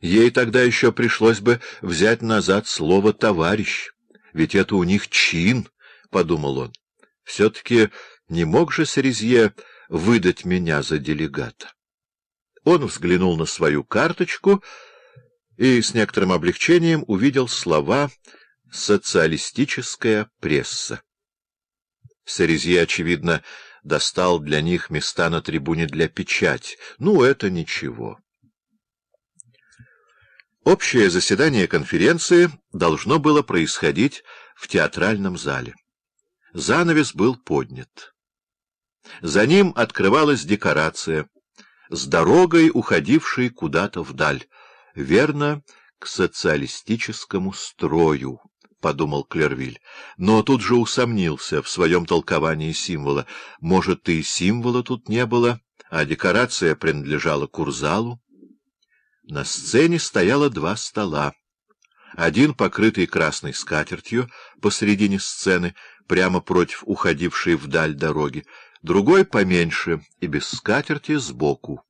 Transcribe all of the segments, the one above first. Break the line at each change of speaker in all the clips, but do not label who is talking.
Ей тогда еще пришлось бы взять назад слово «товарищ», ведь это у них чин, — подумал он. Все-таки не мог же Срезье выдать меня за делегата. Он взглянул на свою карточку и с некоторым облегчением увидел слова «социалистическая пресса». Сарезье, очевидно, достал для них места на трибуне для печати. Ну, это ничего. Общее заседание конференции должно было происходить в театральном зале. Занавес был поднят. За ним открывалась декорация с дорогой, уходившей куда-то вдаль, верно, к социалистическому строю. — подумал Клервиль, но тут же усомнился в своем толковании символа. Может, и символа тут не было, а декорация принадлежала Курзалу? На сцене стояло два стола. Один, покрытый красной скатертью, посредине сцены, прямо против уходившей вдаль дороги, другой поменьше и без скатерти сбоку.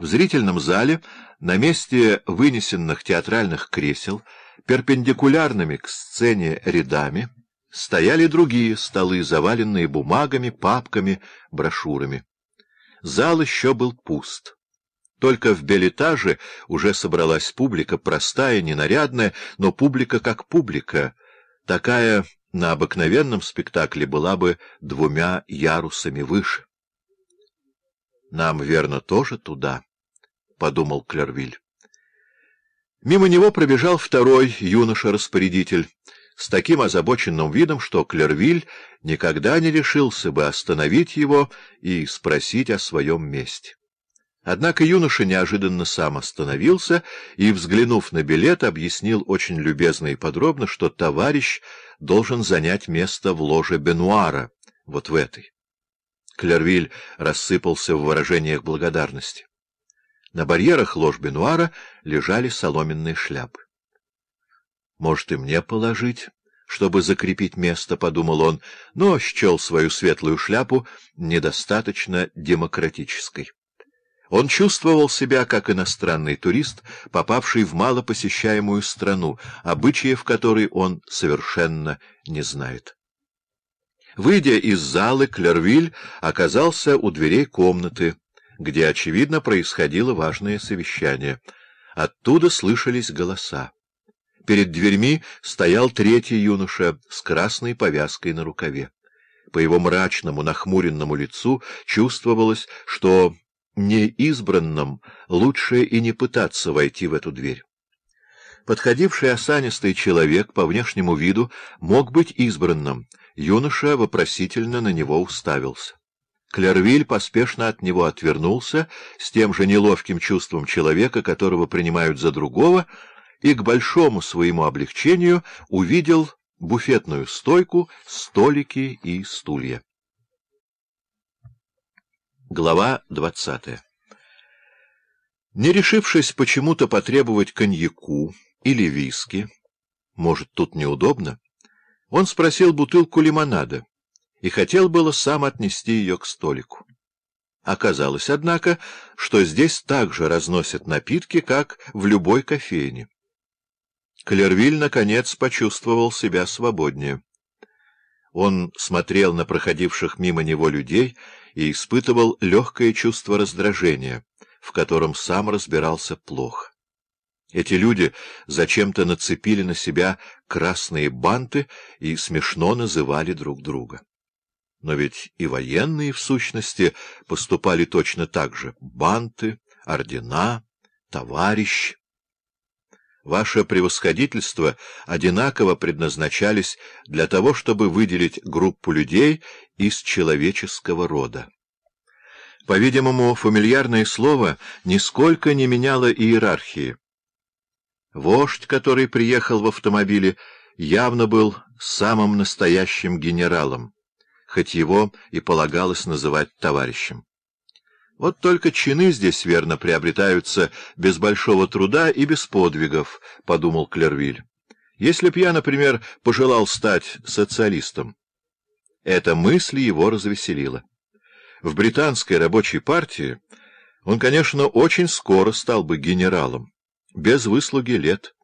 В зрительном зале, на месте вынесенных театральных кресел, перпендикулярными к сцене рядами стояли другие столы, заваленные бумагами, папками, брошюрами. Зал еще был пуст. Только в билетаже уже собралась публика, простая, ненарядная, но публика как публика. Такая на обыкновенном спектакле была бы двумя ярусами выше. «Нам, верно, тоже туда», — подумал Клервиль. Мимо него пробежал второй юноша-распорядитель с таким озабоченным видом, что Клервиль никогда не решился бы остановить его и спросить о своем месте. Однако юноша неожиданно сам остановился и, взглянув на билет, объяснил очень любезно и подробно, что товарищ должен занять место в ложе Бенуара, вот в этой. Клервиль рассыпался в выражениях благодарности. На барьерах ложь Бенуара лежали соломенные шляпы. «Может, и мне положить, чтобы закрепить место?» — подумал он, но счел свою светлую шляпу недостаточно демократической. Он чувствовал себя как иностранный турист, попавший в малопосещаемую страну, обычаев которой он совершенно не знает. Выйдя из залы, Клервиль оказался у дверей комнаты, где, очевидно, происходило важное совещание. Оттуда слышались голоса. Перед дверьми стоял третий юноша с красной повязкой на рукаве. По его мрачному, нахмуренному лицу чувствовалось, что неизбранным лучше и не пытаться войти в эту дверь. Подходивший осанистый человек по внешнему виду мог быть избранным. Юноша вопросительно на него уставился. Клервиль поспешно от него отвернулся с тем же неловким чувством человека, которого принимают за другого, и к большому своему облегчению увидел буфетную стойку, столики и стулья. Глава двадцатая Не решившись почему-то потребовать коньяку или виски, может, тут неудобно, он спросил бутылку лимонада и хотел было сам отнести ее к столику. Оказалось, однако, что здесь так же разносят напитки, как в любой кофейне. Клервиль, наконец, почувствовал себя свободнее. Он смотрел на проходивших мимо него людей и испытывал легкое чувство раздражения, в котором сам разбирался плохо. Эти люди зачем-то нацепили на себя красные банты и смешно называли друг друга. Но ведь и военные, в сущности, поступали точно так же. Банты, ордена, товарищ. Ваше превосходительство одинаково предназначались для того, чтобы выделить группу людей из человеческого рода. По-видимому, фамильярное слово нисколько не меняло иерархии. Вождь, который приехал в автомобиле, явно был самым настоящим генералом хоть его и полагалось называть товарищем. Вот только чины здесь, верно, приобретаются без большого труда и без подвигов, — подумал Клервиль. Если б я, например, пожелал стать социалистом. Эта мысль его развеселила. В британской рабочей партии он, конечно, очень скоро стал бы генералом. без выслуги лет.